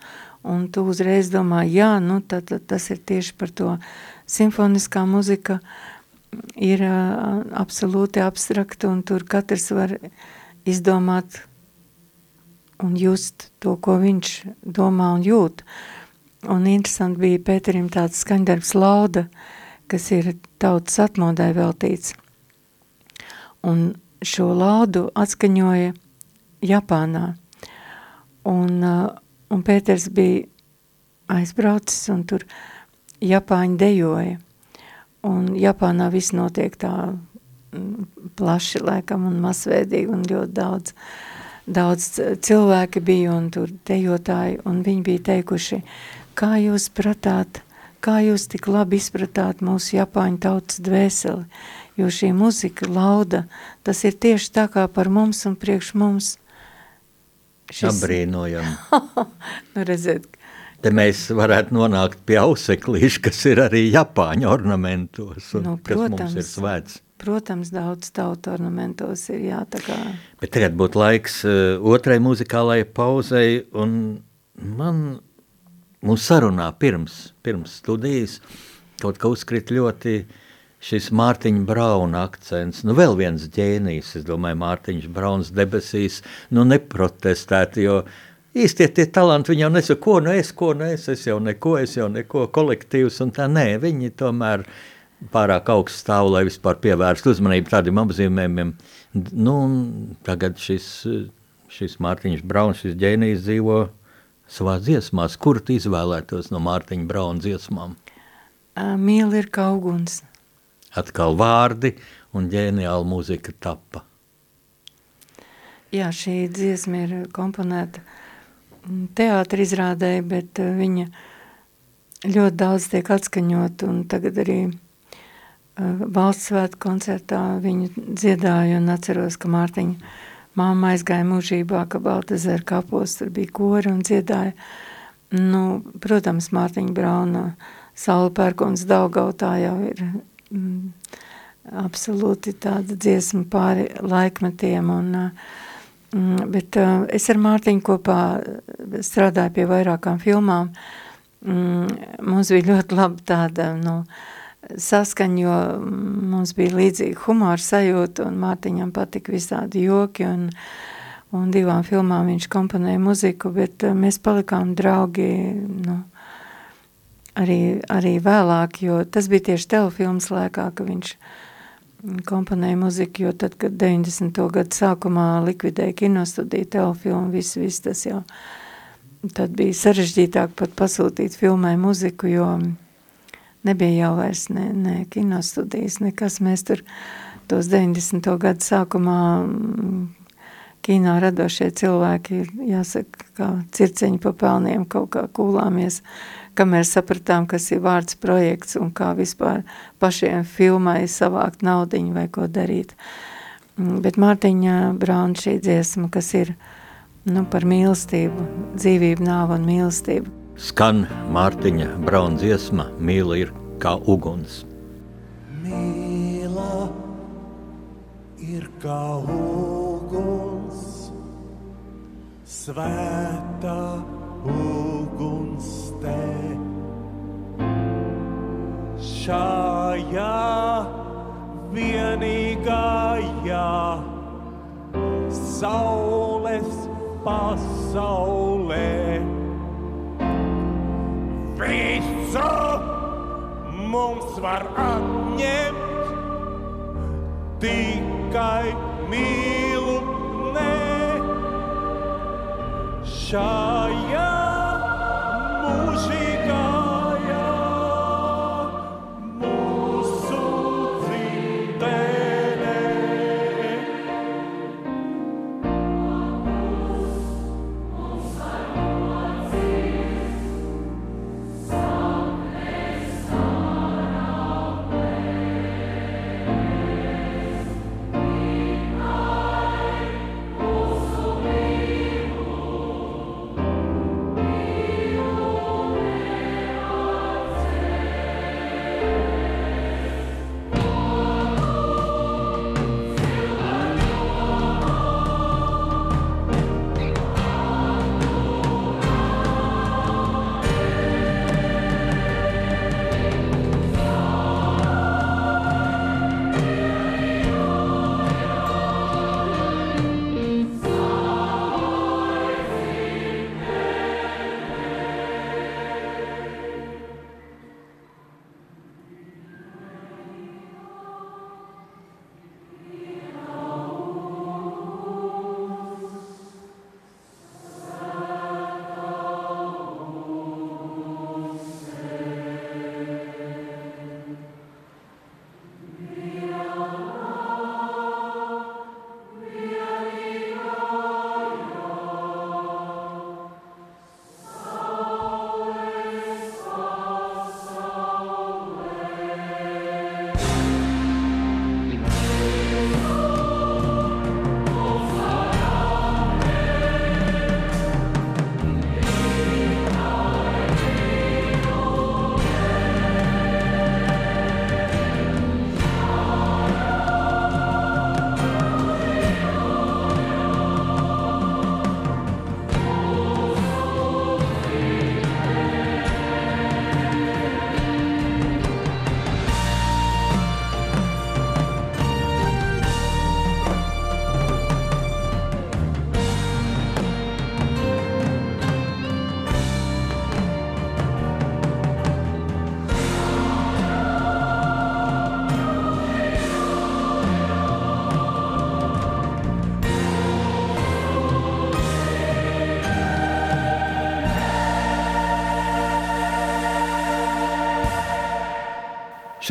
un tu uzreiz domā, jā, nu, tad, tad tas ir tieši par to. Simfoniskā muzika ir uh, absolūti abstrakta, un tur katrs var izdomāt un just to, ko viņš domā un jūt. Un interesanti bija Pēterim tāds skaņdarbs lauda, kas ir tautas atmodai veltīts un šo laudu atskaņoja Japānā. Un, uh, un Pēters bija aizbraucis un tur Japāņi dejoja. Un Japānā viss notiek tā mm, plaši laikam un masveidīgi un ļoti daudz, daudz cilvēki bija un tur dejotāji un viņi bija teikuši, kā jūs pratāt, kā jūs tik labi izpratāt mūsu Japāņu tautas dvēseli, jo šī muzika lauda, tas ir tieši tā kā par mums un priekš mums. Šis... Abrīnojam. nu, redzēt. Te mēs varētu nonākt pie auseklīša, kas ir arī Japāņu ornamentos, un nu, protams, kas mums ir svēts. Protams, daudz tautu ornamentos ir jā, tā kā. Bet tagad būtu laiks uh, otrai muzikālajai pauzei, un man mūsu sarunā pirms, pirms studijas kaut kā uzkrit ļoti šis Mārtiņa Brauna akcents, nu vēl viens ģēnijs, es domāju, Mārtiņš Brauns debesīs, nu neprotestēt, jo īstie tie talanti, viņi jau nesaka, ko nu es, ko nu es, es jau neko, es jau neko, kolektīvs un tā, nē, viņi tomēr pārāk augsts stāv, lai vispār pievērst uzmanību tādiem apzīmējumiem. Nu, tagad šis, šis Mārtiņš Brauns, šis ģēnijs dzīvo savā dziesmās. Kur tu izvēlētos no Mārtiņa Brauna dziesmām? Mīli ir kauguns atkal vārdi un ģēniāla mūzika tapa. Jā, šī dziesma ir komponēta teātra izrādē, bet viņa ļoti daudz tiek atskaņot un tagad arī valsts svētku koncertā viņu dziedāju un atceros, ka Mārtiņa mamma aizgāja mūžībā, ka Baltazar kapos tur bija kori un dziedāja. Nu, protams, Mārtiņa Brauna Saula Pērkons Daugautā jau ir mm, absolūti tāda dziesma pāri laikmetiem un mm, bet uh, es ar Mārtiņu kopā strādāju pie vairākām filmām. Mm, mums bija ļoti laba tāda, nu, saskaņa, jo mums bija līdzīga humora sajūta un Mārtiņam patika visādi joki un, un divām filmām viņš komponēja muziku, bet uh, mēs palikām draugi, nu, arī, arī vēlāk, jo tas bija tieši telefilms laikā, ka viņš uh, komponēja muziku, jo tad, kad 90. gadu sākumā likvidēja kinostudiju, telefilmu, viss, viss tas jau, tad bija sarežģītāk pat pasūtīt filmai muziku, jo nebija jau vairs ne, ne kinostudijas, nekas mēs tur tos 90. gadu sākumā kino radošie cilvēki, jāsaka, kā circeņi pa pelniem kaut kā kūlāmies, kamēr sapratām, kas ir vārds projekts un kā vispār pašiem filmai savākt naudiņu vai ko darīt. Mm, bet Mārtiņa Brauna šī dziesma, kas ir nu, par mīlestību, dzīvību, nāvu un mīlestību. Skan Mārtiņa Brauna dziesma, mīla ir kā uguns. Mīla ir kā uguns, svēta uguns te. Šajā vienīgajā saules pasaulē visu mums var atņemt tikai mīlu, nē, šajā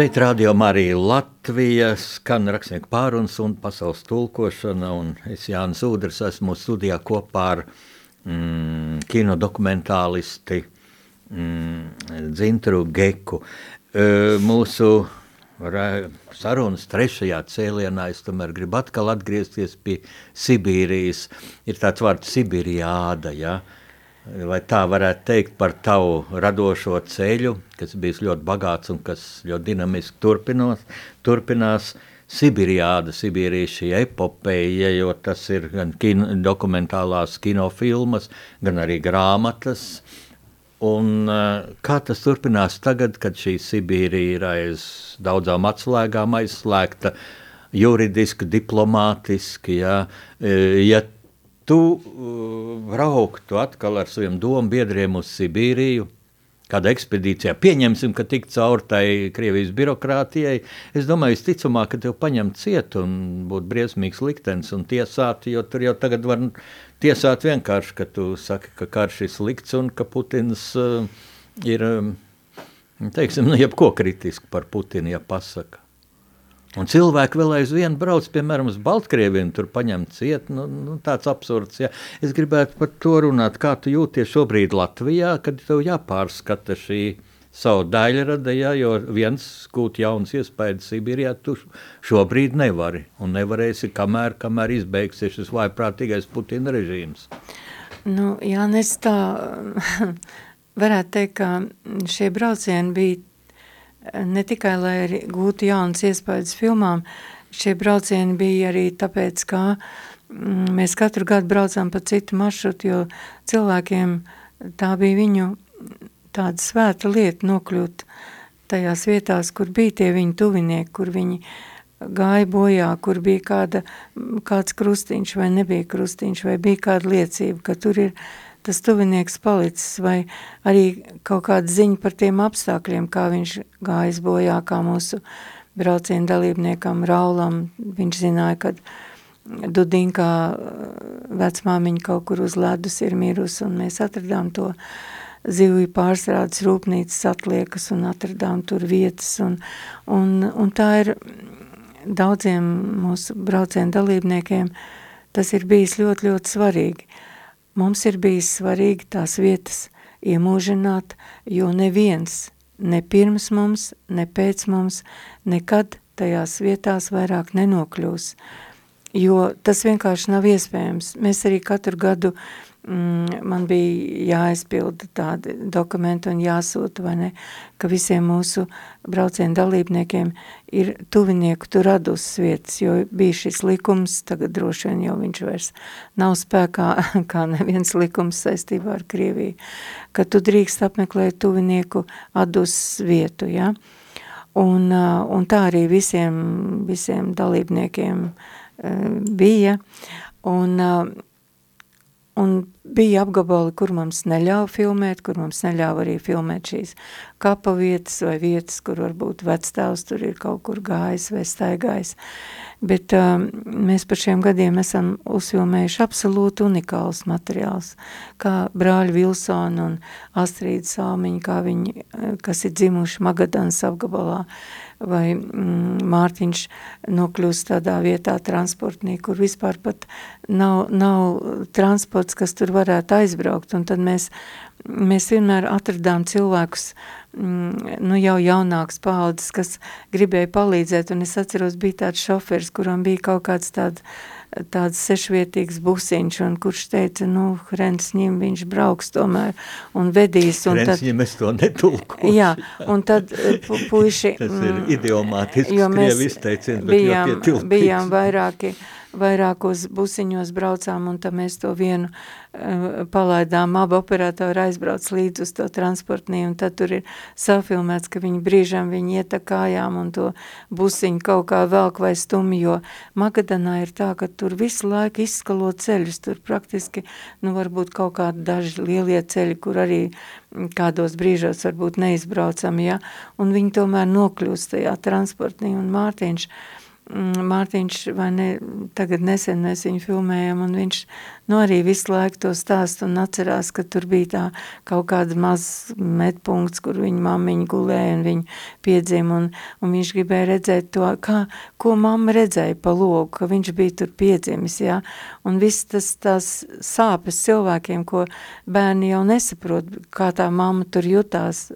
Šeit rādījumā arī Latvijas skan rakstnieku pārunas un pasaules tulkošana, un es Jānis Ūders esmu studijā kopā ar mm, kino dokumentālisti mm, Dzintru Geku. E, mūsu sarunas trešajā cēlienā es tomēr gribu atkal atgriezties pie Sibīrijas. Ir tāds vārds Sibīrijāda, ja? Vai tā varētu teikt par tavu radošo ceļu, kas bijis ļoti bagāts un kas ļoti dinamiski turpinos, turpinās. Sibīrijāda, Sibīrija šī epopeja, jo tas ir gan kino, dokumentālās kinofilmas, gan arī grāmatas, Un, uh, kā tas turpinās tagad, kad šī Sibīrija ir aiz daudzām atslēgām aizslēgta, juridiski, diplomātiski? Ja, ja tu uh, brauktu atkal ar saviem domu biedriem uz Sibīriju, kāda ekspedīcijā, pieņemsim, ka tik caur tai Krievijas birokrātijai, es domāju, visticamāk, ka tev paņemt ciet un būt briesmīgs liktenis un tiesāt, jo tur jau tagad var tiesāt vienkārši, ka tu saki, ka karš ir slikts un ka Putins uh, ir, um, teiksim, nu, jebko kritiski par Putinu, ja pasaka. Un cilvēki vēl aizvien brauc, piemēram, uz Baltkrieviju, tur paņemt ciet, nu, nu, tāds absurds, ja. Es gribētu par to runāt, kā tu jūties šobrīd Latvijā, kad tev jāpārskata šī savu daļrada, ja, jo viens gūt jauns iespējas Sibīrijā, tu šobrīd nevari, un nevarēsi, kamēr, kamēr izbeigsies šis vaiprātīgais Putina režīms. Nu, jā, es tā varētu teikt, ka šie braucieni bija ne tikai, lai gūtu jaunas iespējas filmām, šie braucieni bija arī tāpēc, ka mm, mēs katru gadu braucām pa citu maršrutu, jo cilvēkiem tā bija viņu tāda svēta lieta nokļūt tajās vietās, kur bija tie viņu tuvinieki, kur viņi gāja bojā, kur bija kāda, kāds krustiņš vai nebija krustiņš, vai bija kāda liecība, ka tur ir tas tuvinieks palicis, vai arī kaut kāda ziņa par tiem apstākļiem, kā viņš gājas bojā, kā mūsu brauciena dalībniekam Raulam, viņš zināja, kad Dudinkā vecmāmiņa kaut kur uz ledus ir mirusi, un mēs atradām to zivju pārstrādes rūpnīcas atliekas un atradām tur vietas, un, un, un tā ir daudziem mūsu brauciena dalībniekiem, tas ir bijis ļoti, ļoti svarīgi. Mums ir bijis svarīgi tās vietas iemūžināt, jo neviens, ne pirms mums, ne pēc mums, nekad tajās vietās vairāk nenokļūs, jo tas vienkārši nav iespējams. Mēs arī katru gadu man bija jāaizpilda tādi dokumenti un jāsūta, vai ne, ka visiem mūsu braucienu dalībniekiem ir tuvinieku tur radus vietas, jo bija šis likums, tagad droši vien jau viņš vairs nav spēkā, kā neviens likums saistībā ar Krieviju, ka tu drīkst apmeklēt tuvinieku adus vietu, ja, un, un tā arī visiem, visiem dalībniekiem bija, un Un bija apgabali, kur mums neļāva filmēt, kur mums neļāva arī filmēt šīs kapa vietas vai vietas, kur varbūt vecstāvs tur ir kaut kur gājis vai staigājis. Bet um, mēs par šiem gadiem esam uzfilmējuši absolūti unikāls materiāls, kā brāļi Vilsona un Astrīda Salmiņa, kā viņi, kas ir dzimuši Magadans apgabalā, vai mm, Mārtiņš nokļūst tādā vietā transportnī, kur vispār pat nav, nav transports, kas tur varētu aizbraukt, un tad mēs, mēs vienmēr atradām cilvēkus, nu jau jaunāks paudzes, kas gribēja palīdzēt, un es atceros, bija tāds šoferis, kuram bija kaut kāds tāds tāds sešvietīgs busiņš, un kurš teica, nu, Hrensņim viņš brauks tomēr un vedīs. Un Hrensņim es to netulkošu. Jā, un tad eh, pu puiši... Tas ir mm, idiomātisks izteiciens, bet bijām, bijām vairāki vairākos busiņos braucām, un tad mēs to vienu uh, palaidām, abi operatori aizbrauc līdz uz to transportnī, un tad tur ir safilmēts, ka viņi brīžam viņi ieta kājām un to busiņu kaut kā velk vai stumi, jo Magadanā ir tā, ka tur visu laiku izskalo ceļus, tur praktiski, nu varbūt kaut kādi daži lielie ceļi, kur arī kādos brīžos varbūt neizbraucam, ja, un viņi tomēr nokļūst tajā transportnī, un Mārtiņš, uh, Mm, Mārtiņš, vai ne, tagad nesen mēs viņu filmējam, un viņš, nu, arī visu laiku to stāst un atcerās, ka tur bija tā kaut kāda maz medpunkts, kur viņa mammiņa gulēja un viņa piedzim, un, un viņš gribēja redzēt to, kā, ko mamma redzēja pa logu, ka viņš bija tur piedzimis, jā, un viss tas tās sāpes cilvēkiem, ko bērni jau nesaprot, kā tā mamma tur jutās,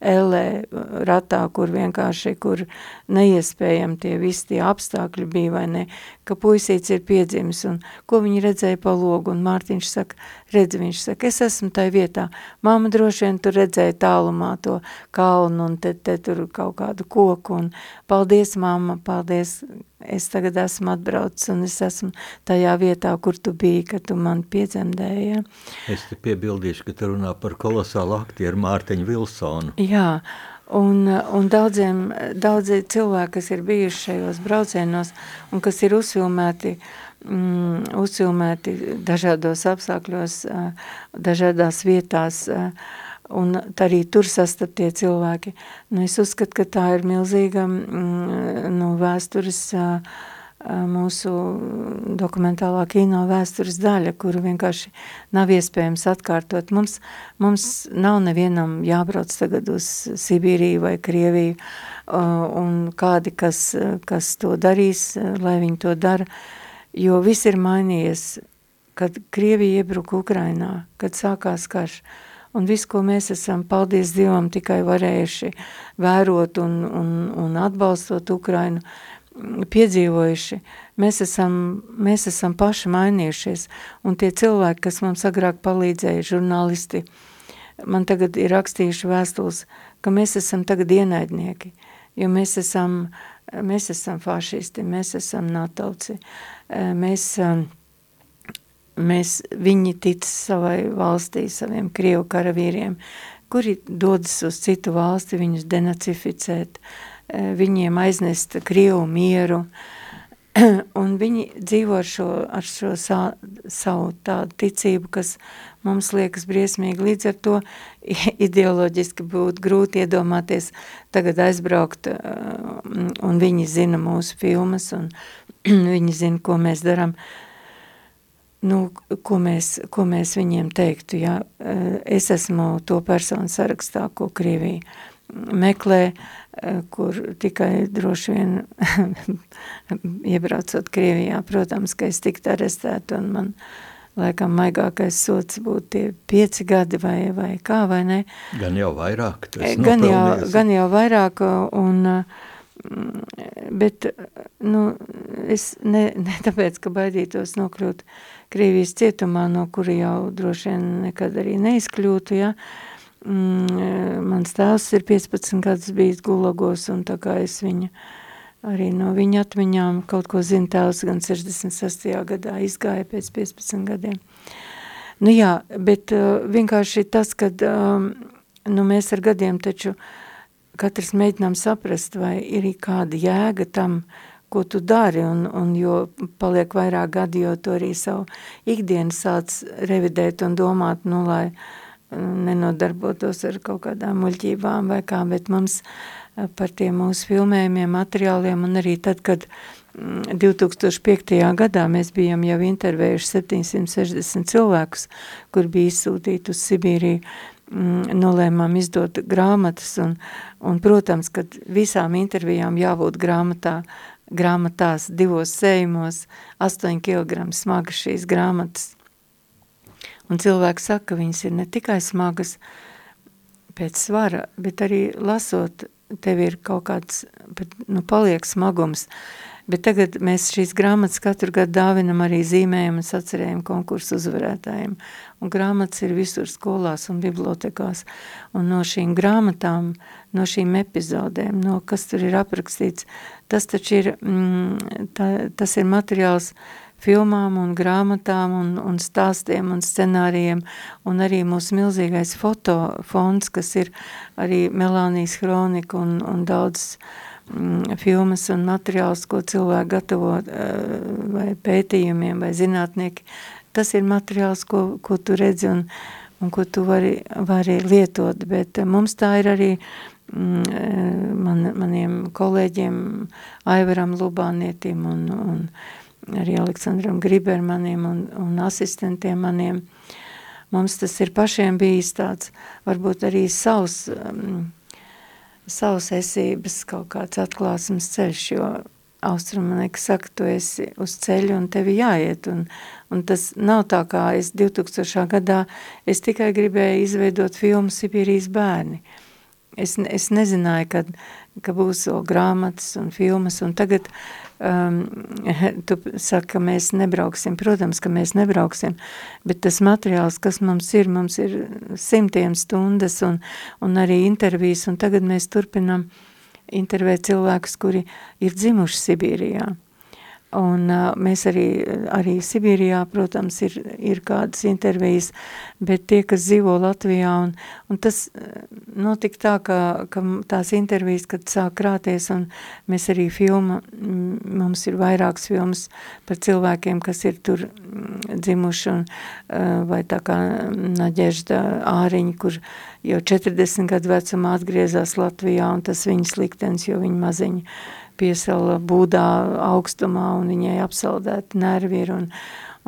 ellē ratā, kur vienkārši, kur neiespējami tie visi tie apstākļi bija vai ne, ka puisīts ir piedzimis un ko viņi redzēja pa logu un Mārtiņš saka, redz, viņš saka, es esmu tai vietā, mamma droši vien tur redzēja tālumā to kalnu un te, te tur kaut kādu koku un paldies mamma, paldies, es tagad esmu atbraucis un es esmu tajā vietā, kur tu biji, kad tu man piedzemdēji. Ja? Es te piebildīšu, ka tu runā par kolosālu aktieru Mārtiņu Vilsonu. Jā, un, un daudziem, daudzi cilvēki, kas ir bijuši šajos braucienos un kas ir uzfilmēti, mm, uzfilmēti dažādos apstākļos, dažādās vietās, un arī tur sastaptie cilvēki. Nu, es uzskatu, ka tā ir milzīga mm, nu, vēstures uh, mūsu dokumentālā kino vēstures daļa, kuru vienkārši nav iespējams atkārtot. Mums, mums nav nevienam jābrauc tagad uz Sibīriju vai Krieviju, un kādi, kas, kas to darīs, lai viņi to dara, jo viss ir mainījies, kad Krievija iebruka Ukrainā, kad sākās karš, un viss, ko mēs esam, paldies Dievam, tikai varējuši vērot un, un, un atbalstot Ukrainu, piedzīvojuši, mēs esam, mēs esam paši mainījušies, un tie cilvēki, kas mums agrāk palīdzēja, žurnālisti, man tagad ir rakstījuši vēstules, ka mēs esam tagad ienaidnieki, jo mēs esam, mēs esam fašisti, mēs esam natauci, mēs, mēs, viņi tic savai valstī, saviem Krievu karavīriem, kuri dodas uz citu valsti, viņus denacificēt, uh, viņiem aiznest Krievu mieru, un viņi dzīvo ar šo, ar šo sa, savu tādu ticību, kas mums liekas briesmīgi. Līdz ar to ideoloģiski būtu grūti iedomāties tagad aizbraukt, eh, un viņi zina mūsu filmas, un viņi zina, ko mēs darām. Nu, ko, mēs, ko mēs viņiem teiktu, ja eh, es esmu to personu sarakstā, ko Krievija meklē, eh, kur tikai droši vien iebraucot Krievijā, protams, ka es tiktu arestēta un man laikam maigākais sots būtu tie pieci gadi vai, vai kā, vai ne? Gan jau vairāk. Gan jau, gan jau vairāk un, mm, bet, nu, es ne, ne tāpēc, ka baidītos nokļūt Krievijas cietumā, no kura jau droši vien nekad arī neizkļūtu, ja, uh, mm, mans tēvs ir 15 gadus bijis gulagos, un tā kā es viņu arī no viņa atmiņām kaut ko zinu, tēvs gan 66. gadā izgāja pēc 15 gadiem. Nu jā, bet uh, vienkārši tas, kad um, nu, mēs ar gadiem taču katrs mēģinām saprast, vai ir kāda jēga tam, ko tu dari, un, un jo paliek vairāk gadi, jo tu arī savu ikdienu sāc revidēt un domāt, nu, lai uh, nenodarbotos ar kaut kādām muļķībām vai kā, bet mums eh, par tiem mūsu filmējumiem, materiāliem un arī tad, kad 2005. Mm, gadā mēs bijām jau intervējuši 760 cilvēkus, kur bija izsūtīti uz Sibīriju, mm, nolēmām izdot grāmatas un, un protams, kad visām intervijām jābūt grāmatā, grāmatās divos sējumos, 8 kg smaga šīs grāmatas, Un cilvēki saka, ka viņas ir ne tikai smagas pēc svara, bet arī lasot, tev ir kaut kāds, bet, nu, paliek smagums. Bet tagad mēs šīs grāmatas katru gadu dāvinam arī zīmējumu un sacerējumu konkursu uzvarētājiem. Un grāmatas ir visur skolās un bibliotekās. Un no šīm grāmatām, no šīm epizodēm, no kas tur ir aprakstīts, tas taču ir, mm, tā, tas ir materiāls, uh, filmām un grāmatām un, un stāstiem un scenārijiem un arī mūsu milzīgais fotofons, kas ir arī Melānijas kronika un, un daudz mm, filmas un materiāls, ko cilvēki gatavo uh, vai pētījumiem vai zinātnieki. Tas ir materiāls, ko, ko tu redzi un, un ko tu vari, vari lietot, bet mums tā ir arī mm, eh, man, maniem kolēģiem Aivaram Lubānietim un, un arī Aleksandram Gribermanim un, un asistentiem maniem. Mums tas ir pašiem bijis tāds, varbūt arī savs, um, savs esības kaut kāds atklāsmes ceļš, jo austrumanēka saka, tu esi uz ceļu un tevi jāiet, un, un tas nav tā kā es 2000. gadā, es tikai gribēju izveidot filmu Sibīrijas bērni, es, es nezināju, kad, ka būs vēl grāmatas un filmas, un tagad um, tu saki, ka mēs nebrauksim, protams, ka mēs nebrauksim, bet tas materiāls, kas mums ir, mums ir simtiem stundas un, un arī intervijas, un tagad mēs turpinam intervēt cilvēkus, kuri ir dzimuši Sibīrijā. Un uh, mēs arī, arī Sibīrijā, protams, ir, ir kādas intervijas, bet tie, kas dzīvo Latvijā, un, un tas notika tā, ka, ka tās intervijas, kad sāk krāties, un mēs arī filma, mums ir vairākas filmas par cilvēkiem, kas ir tur dzimuši, un, uh, vai tā kā Naģežda Āriņa, kur jau 40 gadu vecumā atgriezās Latvijā, un tas viņas liktenis, jo viņa maziņa piesala būdā augstumā un viņai apsaldēti nervi ir un,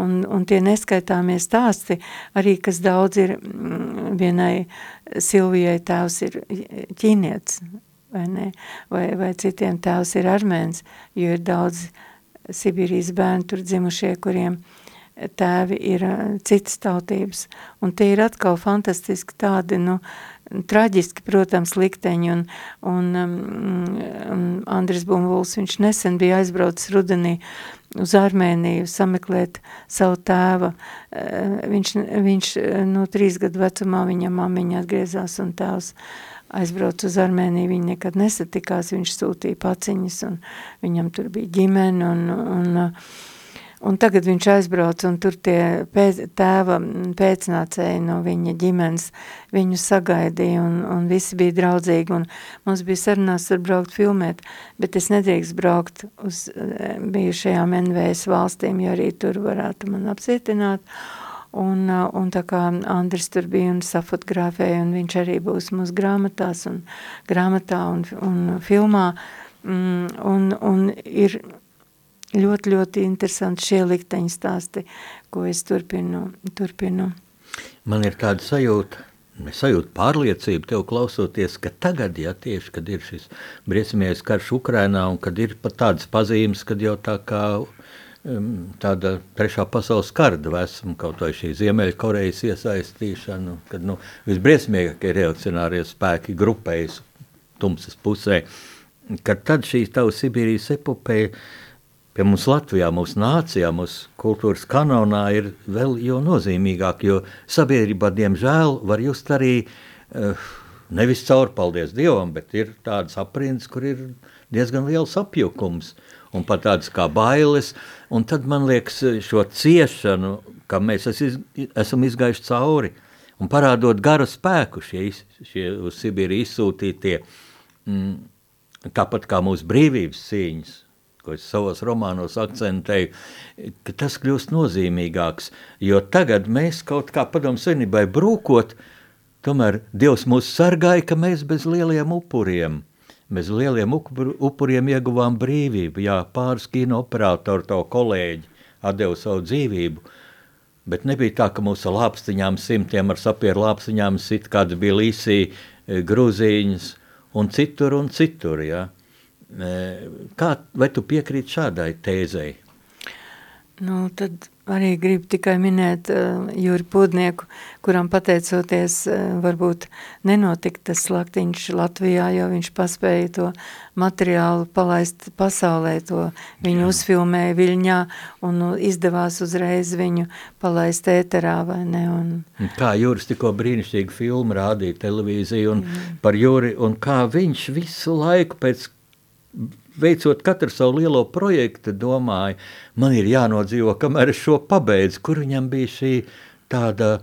un, un tie neskaitāmie stāsti, arī kas daudz ir, mm, vienai Silvijai tēvs ir ķīniets, vai ne, vai, vai citiem tēvs ir armēns, jo ir daudz Sibīrijas bērni tur dzimušie, kuriem tēvi ir citas tautības, un tie ir atkal fantastiski tādi, nu, traģiski, protams, likteņi, un, un um, Andris Bumvuls, viņš nesen bija aizbraucis rudenī uz Armēniju sameklēt savu tēva. Uh, viņš, viņš no trīs gadu vecumā viņa mamiņa atgriezās un tēvs aizbrauc uz Armēniju, viņi nekad nesatikās, viņš sūtīja paciņas, un viņam tur bija ģimene, un, un uh, Un tagad viņš aizbrauc, un tur tie pēc, tēva pēcnācēji no viņa ģimenes viņu sagaidīja, un, un visi bija draudzīgi, un mums bija sarunās ar braukt filmēt, bet es nedrīkst braukt uz eh, bijušajām NVS valstīm, jo arī tur varētu man apcietināt, un, eh, un tā kā Andris tur bija un safotografēja, un viņš arī būs mūsu grāmatās, un grāmatā un, un filmā, mm, un, un ir ļoti, ļoti interesanti šie likteņi stāsti, ko es turpinu. turpinu. Man ir tāda sajūta, es sajūtu pārliecību tev klausoties, ka tagad, ja tieši, kad ir šis briesmīgais karš Ukrainā un kad ir pat tādas pazīmes, kad jau tā kā um, tāda trešā pasaules karda vesma, kaut vai šī Ziemeļkorejas iesaistīšana, kad nu, visbriesmīgākie reakcionārie spēki grupējas tumsas pusē, kad tad šī tava Sibīrijas epopeja pie mums Latvijā, mūsu nācijā, mūsu kultūras kanonā ir vēl jau nozīmīgāk, jo sabiedrībā, diemžēl, var just arī uh, nevis caur, paldies Dievam, bet ir tādas aprindas, kur ir diezgan liels apjukums un pat tādas kā bailes, un tad man liekas šo ciešanu, ka mēs es, esam izgājuši cauri, un parādot garu spēku šie, šie uz Sibīri izsūtītie, mm, tāpat kā mūsu brīvības cīņas, ko es savos romānos akcentēju, ka tas kļūst nozīmīgāks, jo tagad mēs kaut kā padomu senībai brūkot, tomēr Dievs mūs sargāja, ka mēs bez lieliem upuriem, bez lieliem upuriem ieguvām brīvību, jā, pāris kino operātori, to kolēģi atdeva savu dzīvību, bet nebija tā, ka mūsu lāpstiņām simtiem ar sapieru lāpstiņām sit kāds bija līsī, e, grūzīņas un citur un citur. Ja? Kā, vai tu piekrīti šādai tēzei? Nu, tad arī gribu tikai minēt uh, Jūri Pūdnieku, kuram pateicoties uh, varbūt nenotika tas slaktiņš Latvijā, jo viņš paspēja to materiālu palaist pasaulē, to viņu Jā. uzfilmēja Viļņā un nu, izdevās uzreiz viņu palaist ēterā, vai ne? Un... Kā Jūris tikko brīnišķīgi filmu rādīja televīziju un mm. par Jūri, un kā viņš visu laiku pēc veicot katru savu lielo projektu, domāju, man ir jānodzīvo, kamēr es šo pabeidzu, kur viņam bija šī tāda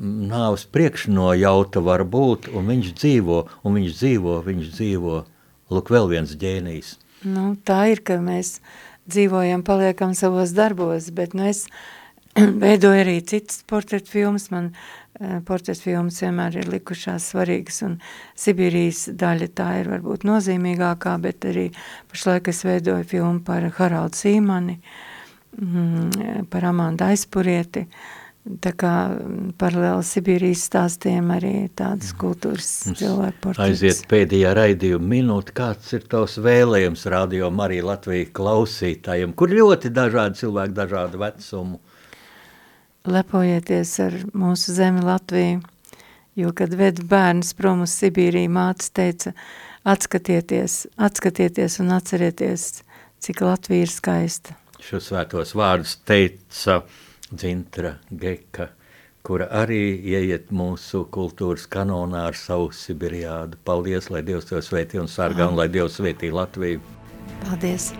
nāves priekšnojauta var būt, un viņš dzīvo, un viņš dzīvo, viņš dzīvo. Lūk, vēl viens ģēnijs. Nu, tā ir, ka mēs dzīvojam, paliekam savos darbos, bet nu es veidoju arī citas portretu filmas, man Eh, portretu filmas vienmēr ir likušās svarīgas, un Sibīrijas daļa tā ir varbūt nozīmīgākā, bet arī pašlaik es veidoju filmu par Haraldu Sīmani, mm, par Amandu Aizpurieti, tā kā paralēli Sibīrijas stāstiem arī tādas mhm. kultūras cilvēku portretus. Aiziet pēdējā raidījuma minūte, kāds ir tavs vēlējums radio Marija Latvija klausītājiem, kur ļoti dažādi cilvēki, dažādu vecumu, lepojieties ar mūsu zemi Latviju, Jo, kad ved bērnus prom uz Sibīriju, mātes teica, atskatieties, atskatieties un atcerieties, cik Latvija ir skaista. Šo svētos vārdus teica Dzintra Geka, kura arī ieiet mūsu kultūras kanonā ar savu Sibiriādu. Paldies, lai Dievs to svētī un sargā, un lai Dievs svētī Latviju. Paldies!